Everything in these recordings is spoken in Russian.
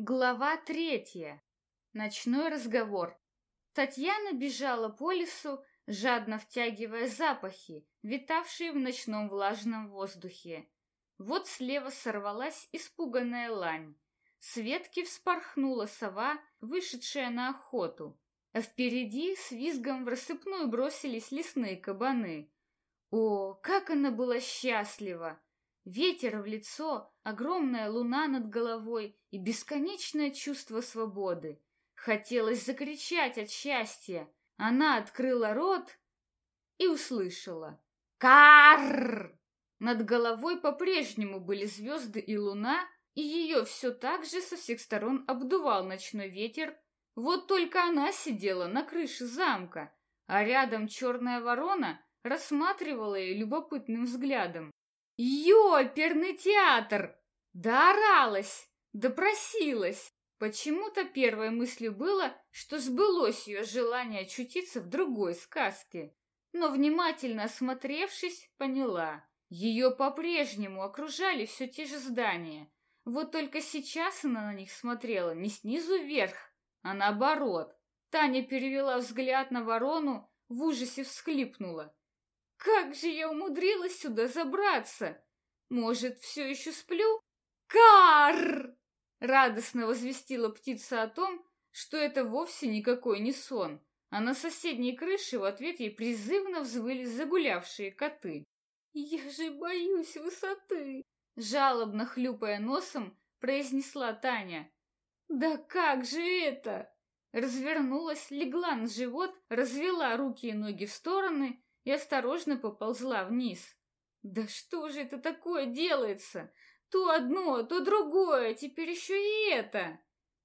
Глава третья. Ночной разговор. Татьяна бежала по лесу, жадно втягивая запахи, витавшие в ночном влажном воздухе. Вот слева сорвалась испуганная лань. С ветки вспорхнула сова, вышедшая на охоту. А впереди с визгом в рассыпную бросились лесные кабаны. О, как она была счастлива! Ветер в лицо, огромная луна над головой и бесконечное чувство свободы. Хотелось закричать от счастья. Она открыла рот и услышала. Карр! Над головой по-прежнему были звезды и луна, и ее все так же со всех сторон обдувал ночной ветер. Вот только она сидела на крыше замка, а рядом черная ворона рассматривала ее любопытным взглядом. Ёперный театр! Дооралась, допросилась. Почему-то первой мыслью было, что сбылось ее желание очутиться в другой сказке. Но внимательно осмотревшись, поняла. Ее по-прежнему окружали все те же здания. Вот только сейчас она на них смотрела не снизу вверх, а наоборот. Таня перевела взгляд на ворону, в ужасе всхлипнула. Как же я умудрилась сюда забраться? Может, все еще сплю? Кар! Радостно возвестила птица о том, что это вовсе никакой не сон, а на соседней крыше в ответ ей призывно взвыли загулявшие коты. «Я же боюсь высоты!» Жалобно хлюпая носом, произнесла Таня. «Да как же это?» Развернулась, легла на живот, развела руки и ноги в стороны и осторожно поползла вниз. Да что же это такое делается? То одно, то другое, теперь еще и это.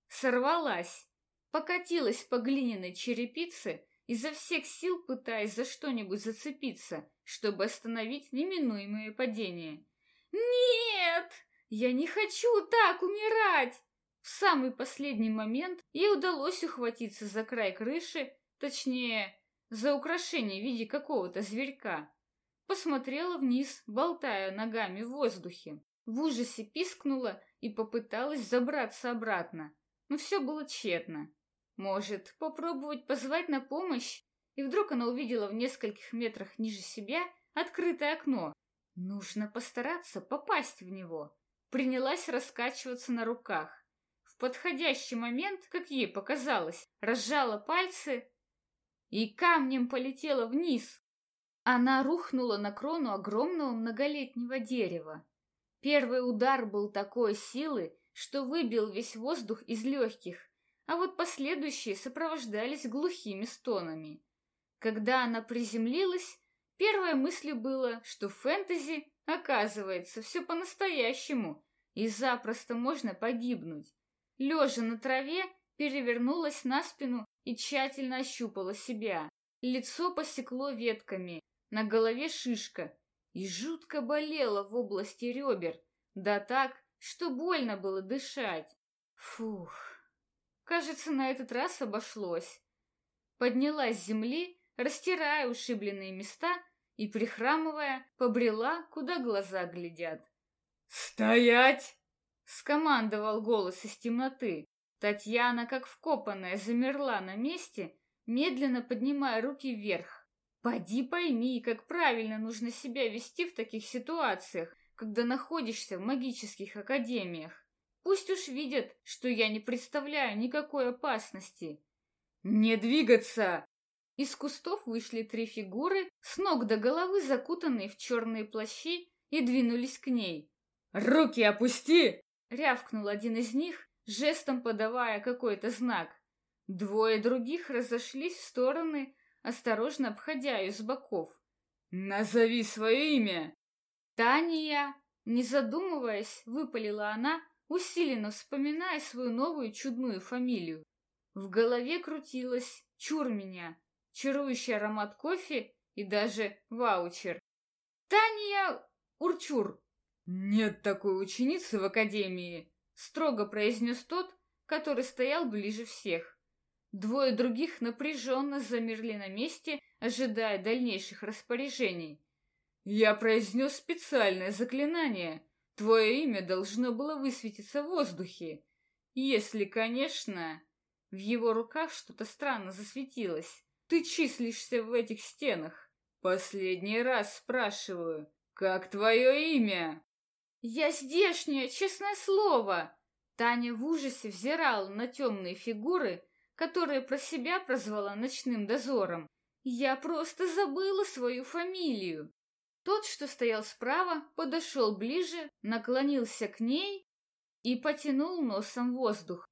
Сорвалась, покатилась по глиняной черепице, изо всех сил пытаясь за что-нибудь зацепиться, чтобы остановить неминуемое падение. «Нет! Я не хочу так умирать!» В самый последний момент ей удалось ухватиться за край крыши, точнее, за украшение в виде какого-то зверька. Посмотрела вниз, болтая ногами в воздухе. В ужасе пискнула и попыталась забраться обратно. Но все было тщетно. Может, попробовать позвать на помощь? И вдруг она увидела в нескольких метрах ниже себя открытое окно. Нужно постараться попасть в него. Принялась раскачиваться на руках. В подходящий момент, как ей показалось, разжала пальцы и камнем полетела вниз. Она рухнула на крону огромного многолетнего дерева. Первый удар был такой силы, что выбил весь воздух из легких, а вот последующие сопровождались глухими стонами. Когда она приземлилась, первой мыслью было, что в фэнтези, оказывается, все по-настоящему, и запросто можно погибнуть. Лежа на траве, перевернулась на спину и тщательно ощупала себя. Лицо посекло ветками, на голове шишка и жутко болело в области ребер, да так, что больно было дышать. Фух, кажется, на этот раз обошлось. Поднялась с земли, растирая ушибленные места и, прихрамывая, побрела, куда глаза глядят. «Стоять!» — скомандовал голос из темноты. Татьяна, как вкопанная, замерла на месте, медленно поднимая руки вверх. Поди пойми, как правильно нужно себя вести в таких ситуациях, когда находишься в магических академиях. Пусть уж видят, что я не представляю никакой опасности. Не двигаться! Из кустов вышли три фигуры, с ног до головы закутанные в черные плащи, и двинулись к ней. «Руки опусти!» — рявкнул один из них, жестом подавая какой-то знак. Двое других разошлись в стороны, осторожно обходя ее с боков. «Назови свое имя!» «Тания!» Не задумываясь, выпалила она, усиленно вспоминая свою новую чудную фамилию. В голове крутилась «Чур меня!» чарующий аромат кофе и даже ваучер. «Тания Урчур!» «Нет такой ученицы в академии!» Строго произнес тот, который стоял ближе всех. Двое других напряженно замерли на месте, ожидая дальнейших распоряжений. «Я произнес специальное заклинание. Твое имя должно было высветиться в воздухе. Если, конечно, в его руках что-то странно засветилось. Ты числишься в этих стенах. Последний раз спрашиваю, как твое имя? Я здешняя, честное слово. Таня в ужасе взирала на темные фигуры, которые про себя прозвала ночным дозором. Я просто забыла свою фамилию. Тот, что стоял справа, подошел ближе, наклонился к ней и потянул носом воздух.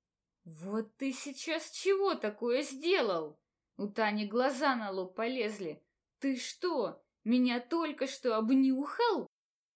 «Вот ты сейчас чего такое сделал?» У Тани глаза на лоб полезли. «Ты что, меня только что обнюхал?»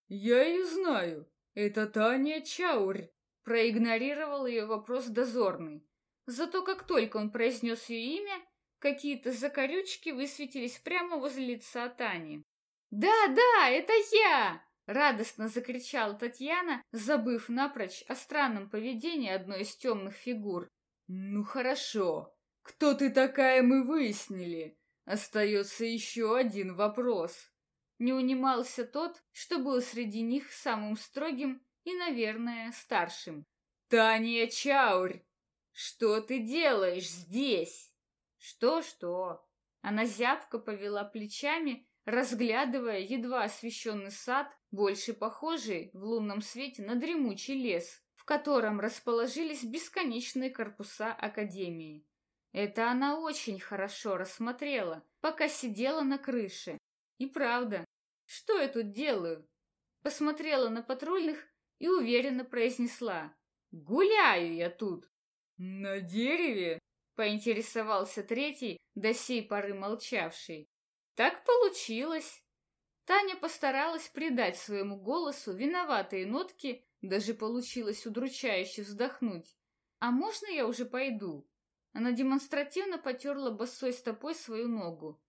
«Я ее знаю. Это Таня Чаурь», — проигнорировал ее вопрос дозорный. Зато как только он произнес ее имя, какие-то закорючки высветились прямо возле лица Тани. «Да, да, это я!» — радостно закричала Татьяна, забыв напрочь о странном поведении одной из темных фигур. «Ну хорошо. Кто ты такая, мы выяснили. Остается еще один вопрос». Не унимался тот, что был среди них самым строгим и, наверное, старшим. «Таня Чаурь, что ты делаешь здесь?» «Что-что?» Она зябко повела плечами, разглядывая едва освещенный сад, больше похожий в лунном свете на дремучий лес, в котором расположились бесконечные корпуса Академии. Это она очень хорошо рассмотрела, пока сидела на крыше. И правда, что я тут делаю? Посмотрела на патрульных и уверенно произнесла. Гуляю я тут. На дереве? Поинтересовался третий, до сей поры молчавший. Так получилось. Таня постаралась придать своему голосу виноватые нотки, даже получилось удручающе вздохнуть. «А можно я уже пойду?» Она демонстративно потерла босой стопой свою ногу.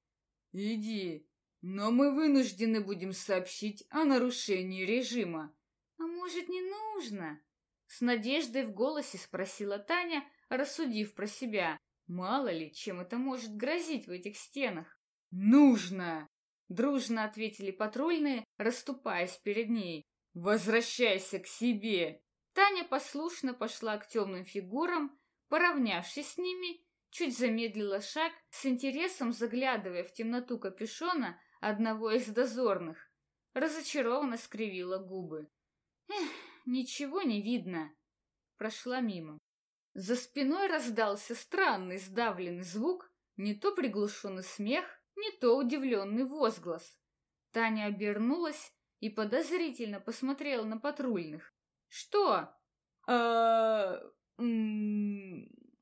«Иди, но мы вынуждены будем сообщить о нарушении режима». «А может, не нужно?» С надеждой в голосе спросила Таня, рассудив про себя. Мало ли, чем это может грозить в этих стенах. «Нужно!» — дружно ответили патрульные, расступаясь перед ней. «Возвращайся к себе!» Таня послушно пошла к темным фигурам, поравнявшись с ними, чуть замедлила шаг, с интересом заглядывая в темноту капюшона одного из дозорных. Разочарованно скривила губы. «Эх, ничего не видно!» Прошла мимо. За спиной раздался странный сдавленный звук, не то приглушенный смех, не то удивленный возглас. Таня обернулась и подозрительно посмотрела на патрульных. «Что?» а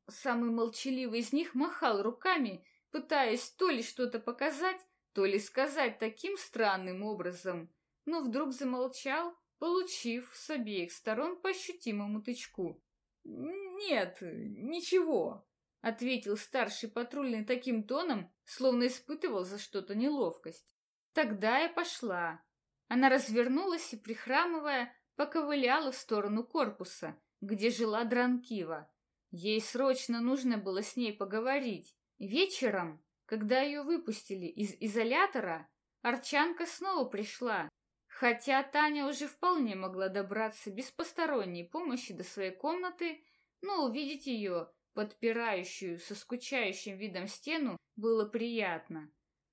Самый молчаливый из них махал руками, пытаясь то ли что-то показать, то ли сказать таким странным образом, но вдруг замолчал, получив с обеих сторон по ощутимому тычку. «Нет, ничего», ответил старший патрульный таким тоном, словно испытывал за что-то неловкость. Тогда я пошла. Она развернулась и, прихрамывая, поковыляла в сторону корпуса, где жила Дранкива. Ей срочно нужно было с ней поговорить. Вечером, когда ее выпустили из изолятора, Арчанка снова пришла, хотя Таня уже вполне могла добраться без посторонней помощи до своей комнаты, но увидеть ее подпирающую со скучающим видом стену, было приятно.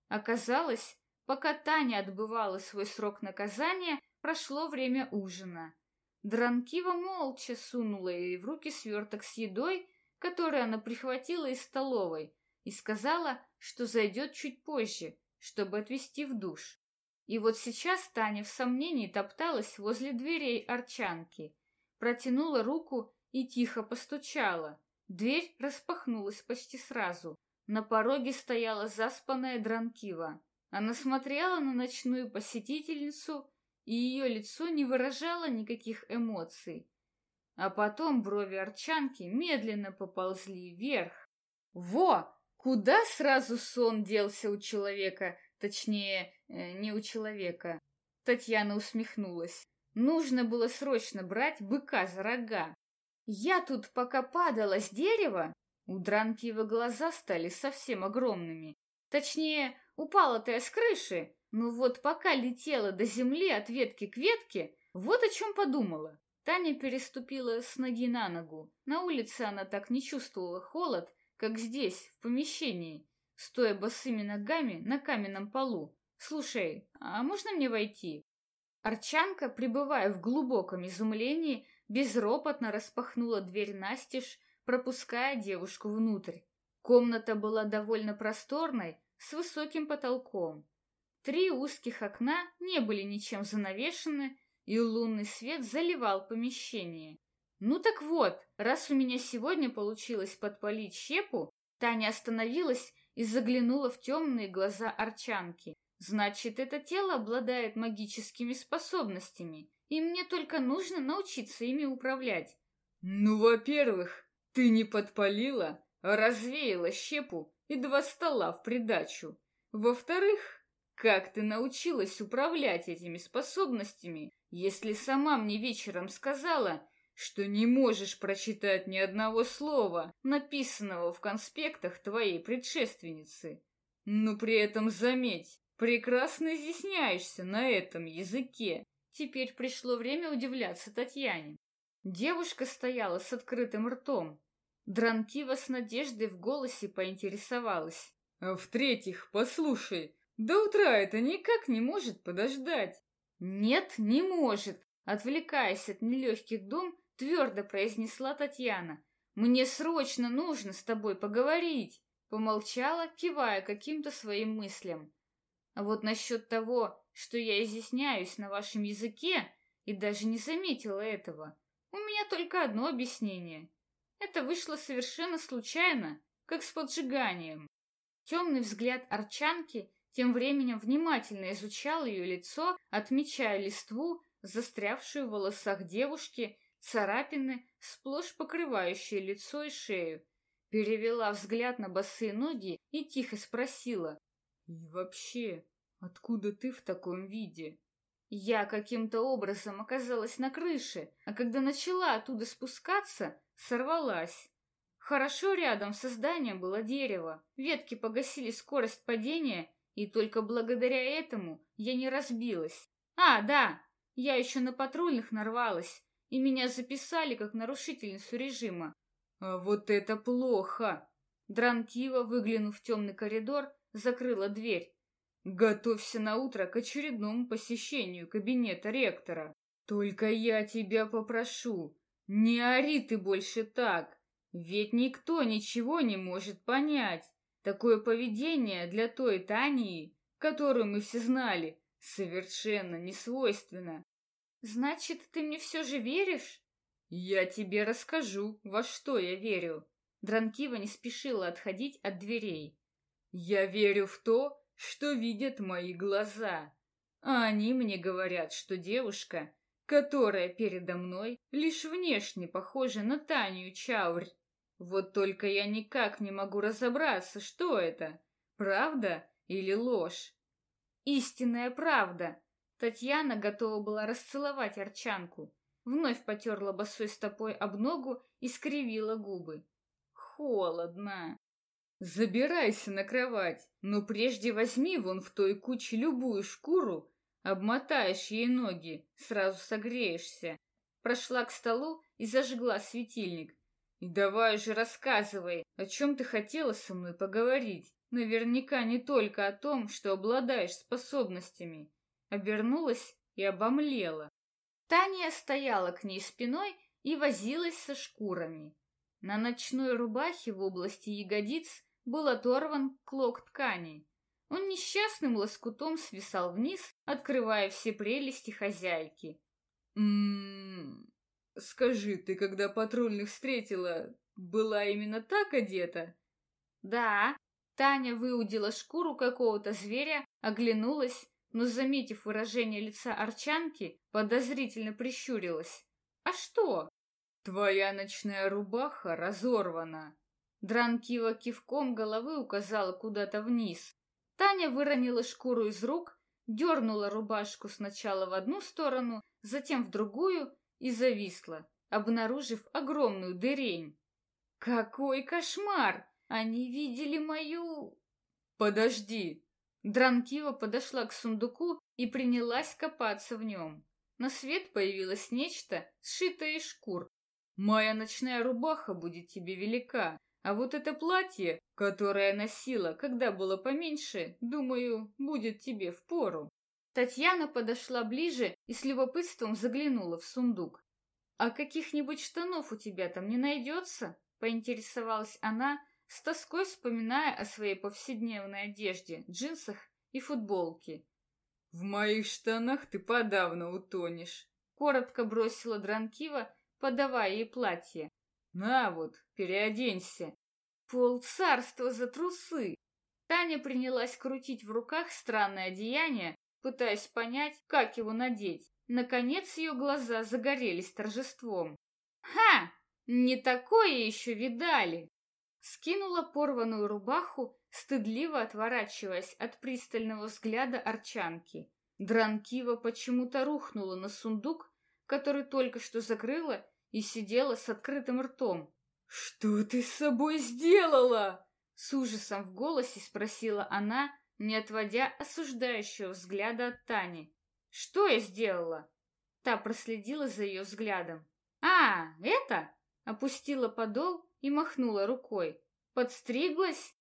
Оказалось, пока Таня отбывала свой срок наказания, прошло время ужина. Дранкива молча сунула ей в руки сверток с едой, который она прихватила из столовой, и сказала, что зайдет чуть позже, чтобы отвезти в душ. И вот сейчас Таня в сомнении топталась возле дверей арчанки, протянула руку и тихо постучала. Дверь распахнулась почти сразу. На пороге стояла заспанная Дранкива. Она смотрела на ночную посетительницу, и ее лицо не выражало никаких эмоций. А потом брови арчанки медленно поползли вверх. Во! Куда сразу сон делся у человека, точнее, э, не у человека? Татьяна усмехнулась. Нужно было срочно брать быка за рога. Я тут пока падала с дерева, у Дранкиева глаза стали совсем огромными. Точнее, упала-то я с крыши, но вот пока летела до земли от ветки к ветке, вот о чем подумала. Таня переступила с ноги на ногу. На улице она так не чувствовала холод, как здесь, в помещении, стоя босыми ногами на каменном полу. «Слушай, а можно мне войти?» Арчанка, пребывая в глубоком изумлении, безропотно распахнула дверь настежь, пропуская девушку внутрь. Комната была довольно просторной, с высоким потолком. Три узких окна не были ничем занавешены, и лунный свет заливал помещение. Ну так вот, раз у меня сегодня получилось подпалить щепу, Таня остановилась и заглянула в темные глаза Арчанки. Значит, это тело обладает магическими способностями, и мне только нужно научиться ими управлять. Ну, во-первых, ты не подпалила, а развеяла щепу и два стола в придачу. Во-вторых, как ты научилась управлять этими способностями, если сама мне вечером сказала, что не можешь прочитать ни одного слова, написанного в конспектах твоей предшественницы? Но при этом заметь, прекрасно изъясняешься на этом языке. Теперь пришло время удивляться Татьяне. Девушка стояла с открытым ртом. Дранкива с надеждой в голосе поинтересовалась. В-третьих, послушай, до утра это никак не может подождать. Нет, не может. Отвлекаясь от нелегких дум, твердо произнесла Татьяна. Мне срочно нужно с тобой поговорить. Помолчала, кивая каким-то своим мыслям. А вот насчет того, что я изъясняюсь на вашем языке, и даже не заметила этого, у меня только одно объяснение. Это вышло совершенно случайно, как с поджиганием. Темный взгляд Арчанки тем временем внимательно изучал ее лицо, отмечая листву, застрявшую в волосах девушки, царапины, сплошь покрывающие лицо и шею. Перевела взгляд на босые ноги и тихо спросила. «И вообще, откуда ты в таком виде?» Я каким-то образом оказалась на крыше, а когда начала оттуда спускаться, сорвалась. Хорошо рядом со зданием было дерево, ветки погасили скорость падения, и только благодаря этому я не разбилась. А, да, я еще на патрульных нарвалась, и меня записали как нарушительницу режима. А вот это плохо! Дранкива, выглянув в темный коридор, закрыла дверь. Готовься на утро к очередному посещению кабинета ректора. Только я тебя попрошу, не ори ты больше так, ведь никто ничего не может понять. Такое поведение для той Тании, которую мы все знали, совершенно не свойственно. Значит, ты мне все же веришь? Я тебе расскажу, во что я верю. Дранкива не спешила отходить от дверей. Я верю в то, что видят мои глаза. А они мне говорят, что девушка, которая передо мной, лишь внешне похожа на Таню Чаурь. Вот только я никак не могу разобраться, что это, правда или ложь. Истинная правда. Татьяна готова была расцеловать Арчанку. Вновь потерла босой стопой об ногу и скривила губы. Холодно. Забирайся на кровать, но прежде возьми вон в той куче любую шкуру, обмотаешь ей ноги, сразу согреешься. Прошла к столу и зажгла светильник. Давай же рассказывай, о чем ты хотела со мной поговорить. Наверняка не только о том, что обладаешь способностями. Обернулась и обомлела. Таня стояла к ней спиной и возилась со шкурами. На ночной рубахе в области ягодиц был оторван клок ткани. Он несчастным лоскутом свисал вниз, открывая все прелести хозяйки. «М-м-м, скажи, ты когда патрульных встретила, была именно так одета?» «Да». Таня выудила шкуру какого-то зверя, оглянулась, но, заметив выражение лица Арчанки, подозрительно прищурилась. «А что?» «Твоя ночная рубаха разорвана», Дранкива кивком головы указала куда-то вниз. Таня выронила шкуру из рук, дернула рубашку сначала в одну сторону, затем в другую и зависла, обнаружив огромную дырень. «Какой кошмар! Они видели мою...» «Подожди!» Дранкива подошла к сундуку и принялась копаться в нем. на свет появилось нечто, сшитое из шкур. Моя ночная рубаха будет тебе велика, а вот это платье, которое носила, когда было поменьше, думаю, будет тебе впору. Татьяна подошла ближе и с любопытством заглянула в сундук. «А каких-нибудь штанов у тебя там не найдется?» — поинтересовалась она, с тоской вспоминая о своей повседневной одежде, джинсах и футболке. «В моих штанах ты подавно утонешь», — коротко бросила Дранкива, подавая ей платье. «На вот, переоденься». Пол царства за трусы. Таня принялась крутить в руках странное одеяние, пытаясь понять, как его надеть. Наконец ее глаза загорелись торжеством. «Ха! Не такое еще видали!» Скинула порванную рубаху, стыдливо отворачиваясь от пристального взгляда арчанки. Дранкива почему-то рухнула на сундук, который только что закрыла, и сидела с открытым ртом. «Что ты с собой сделала?» С ужасом в голосе спросила она, не отводя осуждающего взгляда от Тани. «Что я сделала?» Та проследила за ее взглядом. «А, это?» Опустила подол и махнула рукой. «Подстриглась?»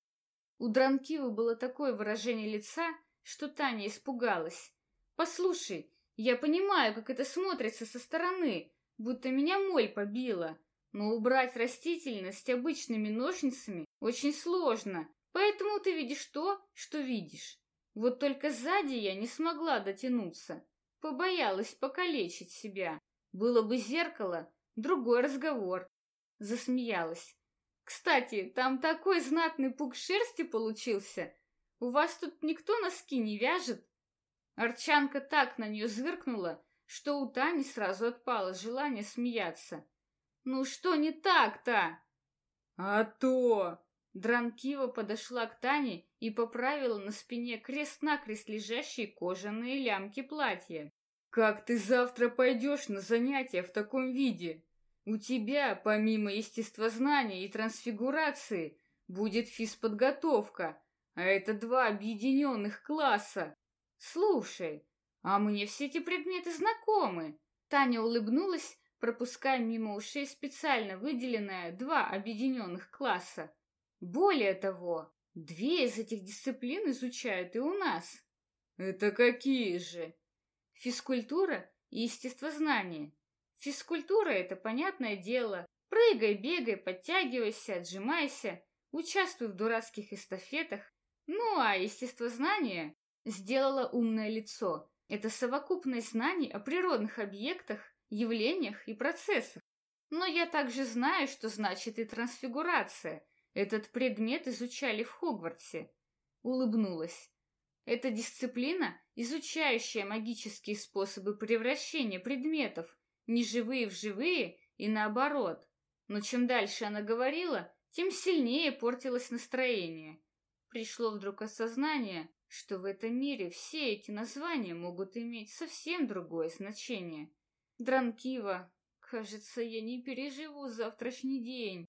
У Дранкивы было такое выражение лица, что Таня испугалась. «Послушай, я понимаю, как это смотрится со стороны, будто меня моль побила, но убрать растительность обычными ножницами очень сложно, Поэтому ты видишь то, что видишь. Вот только сзади я не смогла дотянуться. Побоялась покалечить себя. Было бы зеркало, другой разговор. Засмеялась. Кстати, там такой знатный пук шерсти получился. У вас тут никто носки не вяжет? Арчанка так на нее зыркнула, что у Тани сразу отпало желание смеяться. Ну что не так-то? А то! Дранкива подошла к Тане и поправила на спине крест-накрест лежащие кожаные лямки платья. «Как ты завтра пойдешь на занятия в таком виде? У тебя, помимо естествознания и трансфигурации, будет физподготовка, а это два объединенных класса. Слушай, а мне все эти предметы знакомы». Таня улыбнулась, пропуская мимо ушей специально выделенное два объединенных класса. Более того, две из этих дисциплин изучают и у нас. Это какие же? Физкультура и естествознание. Физкультура — это понятное дело. Прыгай, бегай, подтягивайся, отжимайся, участвуй в дурацких эстафетах. Ну, а естествознание сделало умное лицо. Это совокупность знаний о природных объектах, явлениях и процессах. Но я также знаю, что значит и трансфигурация, этот предмет изучали в Хогвартсе. Улыбнулась. Это дисциплина, изучающая магические способы превращения предметов, неживые в живые и наоборот. Но чем дальше она говорила, тем сильнее портилось настроение. Пришло вдруг осознание, что в этом мире все эти названия могут иметь совсем другое значение. Дранкива, кажется, я не переживу завтрашний день.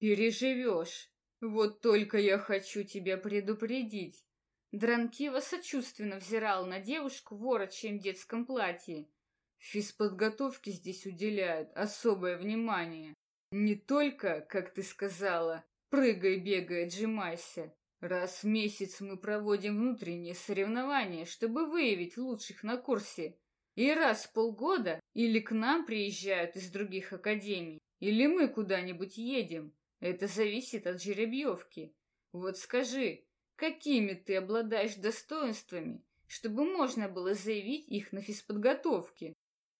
Переживешь. Вот только я хочу тебя предупредить. Дранкива сочувственно взирал на девушку в ворочьем детском платье. Физподготовке здесь уделяют особое внимание. Не только, как ты сказала, прыгай, бегай, отжимайся. Раз в месяц мы проводим внутренние соревнования, чтобы выявить лучших на курсе. И раз в полгода или к нам приезжают из других академий, или мы куда-нибудь едем. Это зависит от жеребьевки. Вот скажи, какими ты обладаешь достоинствами, чтобы можно было заявить их на физподготовке?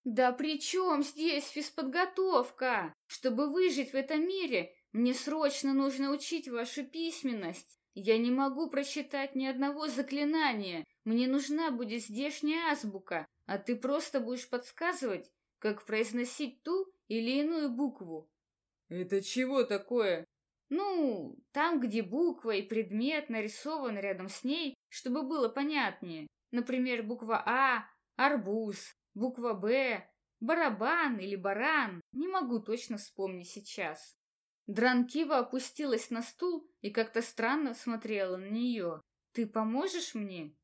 Да при чем здесь физподготовка? Чтобы выжить в этом мире, мне срочно нужно учить вашу письменность. Я не могу прочитать ни одного заклинания. Мне нужна будет здешняя азбука, а ты просто будешь подсказывать, как произносить ту или иную букву. «Это чего такое?» «Ну, там, где буква и предмет нарисован рядом с ней, чтобы было понятнее. Например, буква А — арбуз, буква Б — барабан или баран. Не могу точно вспомнить сейчас». Дранкива опустилась на стул и как-то странно смотрела на нее. «Ты поможешь мне?»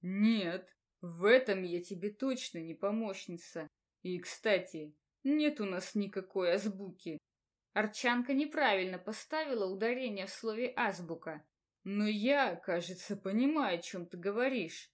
«Нет, в этом я тебе точно не помощница. И, кстати, нет у нас никакой азбуки. Арчанка неправильно поставила ударение в слове «азбука». Но я, кажется, понимаю, о чем ты говоришь.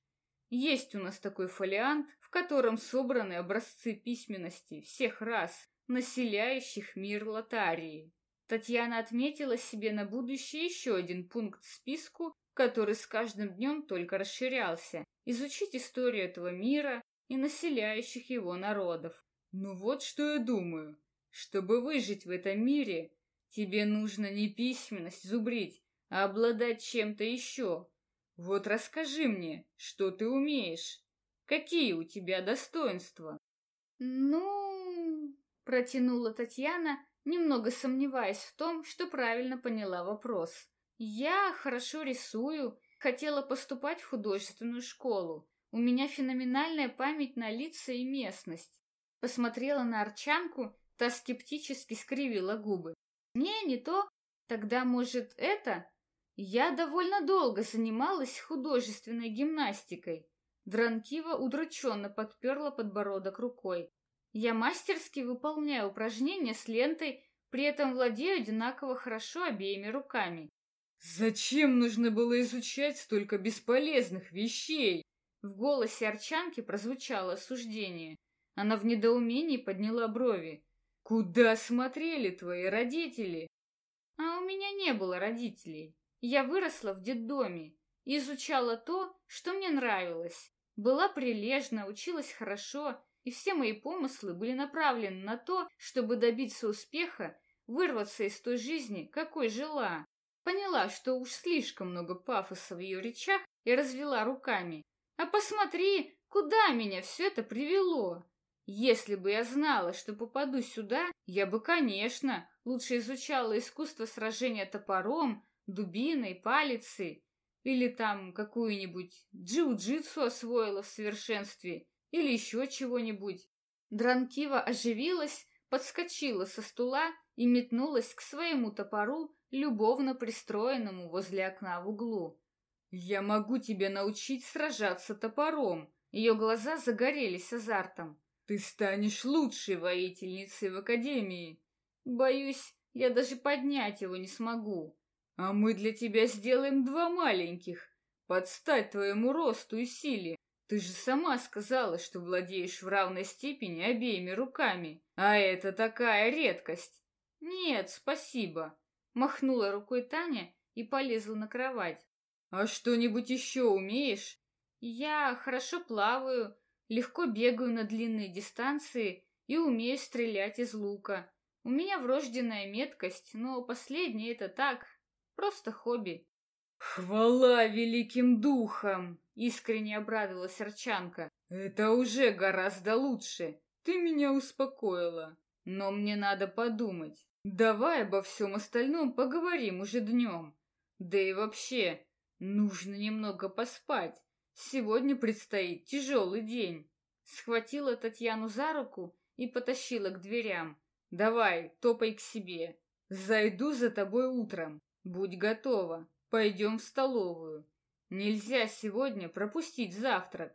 Есть у нас такой фолиант, в котором собраны образцы письменности всех рас, населяющих мир Лотарии. Татьяна отметила себе на будущее еще один пункт в списку, который с каждым днем только расширялся. Изучить историю этого мира и населяющих его народов. Ну вот что я думаю. Чтобы выжить в этом мире, тебе нужно не письменность зубрить, а обладать чем-то еще. Вот расскажи мне, что ты умеешь? Какие у тебя достоинства? Ну, протянула Татьяна, немного сомневаясь в том, что правильно поняла вопрос. Я хорошо рисую, хотела поступать в художественную школу. У меня феноменальная память на лица и местность. Посмотрела на Арчанку, та скептически скривила губы. Не, не то. Тогда, может, это? Я довольно долго занималась художественной гимнастикой. Дранкива удрученно подперла подбородок рукой. Я мастерски выполняю упражнения с лентой, при этом владею одинаково хорошо обеими руками. Зачем нужно было изучать столько бесполезных вещей? В голосе Арчанки прозвучало осуждение. Она в недоумении подняла брови. Куда смотрели твои родители? А у меня не было родителей. Я выросла в детдоме изучала то, что мне нравилось. Была прилежна, училась хорошо и все мои помыслы были направлены на то, чтобы добиться успеха, вырваться из той жизни, какой жила. Поняла, что уж слишком много пафоса в ее речах и развела руками. А посмотри, куда меня все это привело. Если бы я знала, что попаду сюда, я бы, конечно, лучше изучала искусство сражения топором, дубиной, палицей, или там какую-нибудь джиу-джитсу освоила в совершенстве, или еще чего-нибудь. Дранкива оживилась, подскочила со стула и метнулась к своему топору, любовно пристроенному возле окна в углу. «Я могу тебя научить сражаться топором!» Ее глаза загорелись азартом. «Ты станешь лучшей воительницей в Академии!» «Боюсь, я даже поднять его не смогу!» «А мы для тебя сделаем два маленьких, подстать твоему росту и силе. Ты же сама сказала, что владеешь в равной степени обеими руками, а это такая редкость. Нет, спасибо. Махнула рукой Таня и полезла на кровать. А что-нибудь еще умеешь? Я хорошо плаваю, легко бегаю на длинные дистанции и умею стрелять из лука. У меня врожденная меткость, но последнее это так, просто хобби. Хвала великим духам! Искренне обрадовалась Арчанка. Это уже гораздо лучше. Ты меня успокоила. Но мне надо подумать. Давай обо всем остальном поговорим уже днем. Да и вообще, нужно немного поспать. Сегодня предстоит тяжелый день. Схватила Татьяну за руку и потащила к дверям. Давай, топай к себе. Зайду за тобой утром. Будь готова. Пойдем в столовую. Нельзя сегодня пропустить завтрак.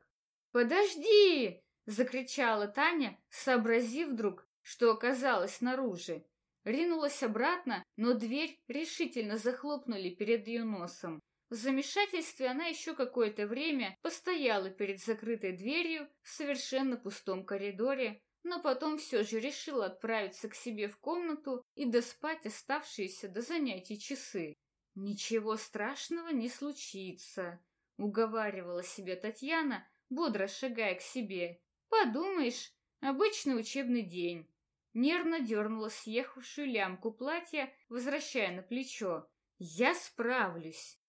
«Подожди!» — закричала Таня, сообразив вдруг, что оказалось снаружи. Ринулась обратно, но дверь решительно захлопнули перед ее носом. В замешательстве она еще какое-то время постояла перед закрытой дверью в совершенно пустом коридоре, но потом все же решила отправиться к себе в комнату и доспать оставшиеся до занятий часы. «Ничего страшного не случится», — уговаривала себе Татьяна, бодро шагая к себе. «Подумаешь, обычный учебный день». Нервно дернула съехавшую лямку платья, возвращая на плечо. «Я справлюсь».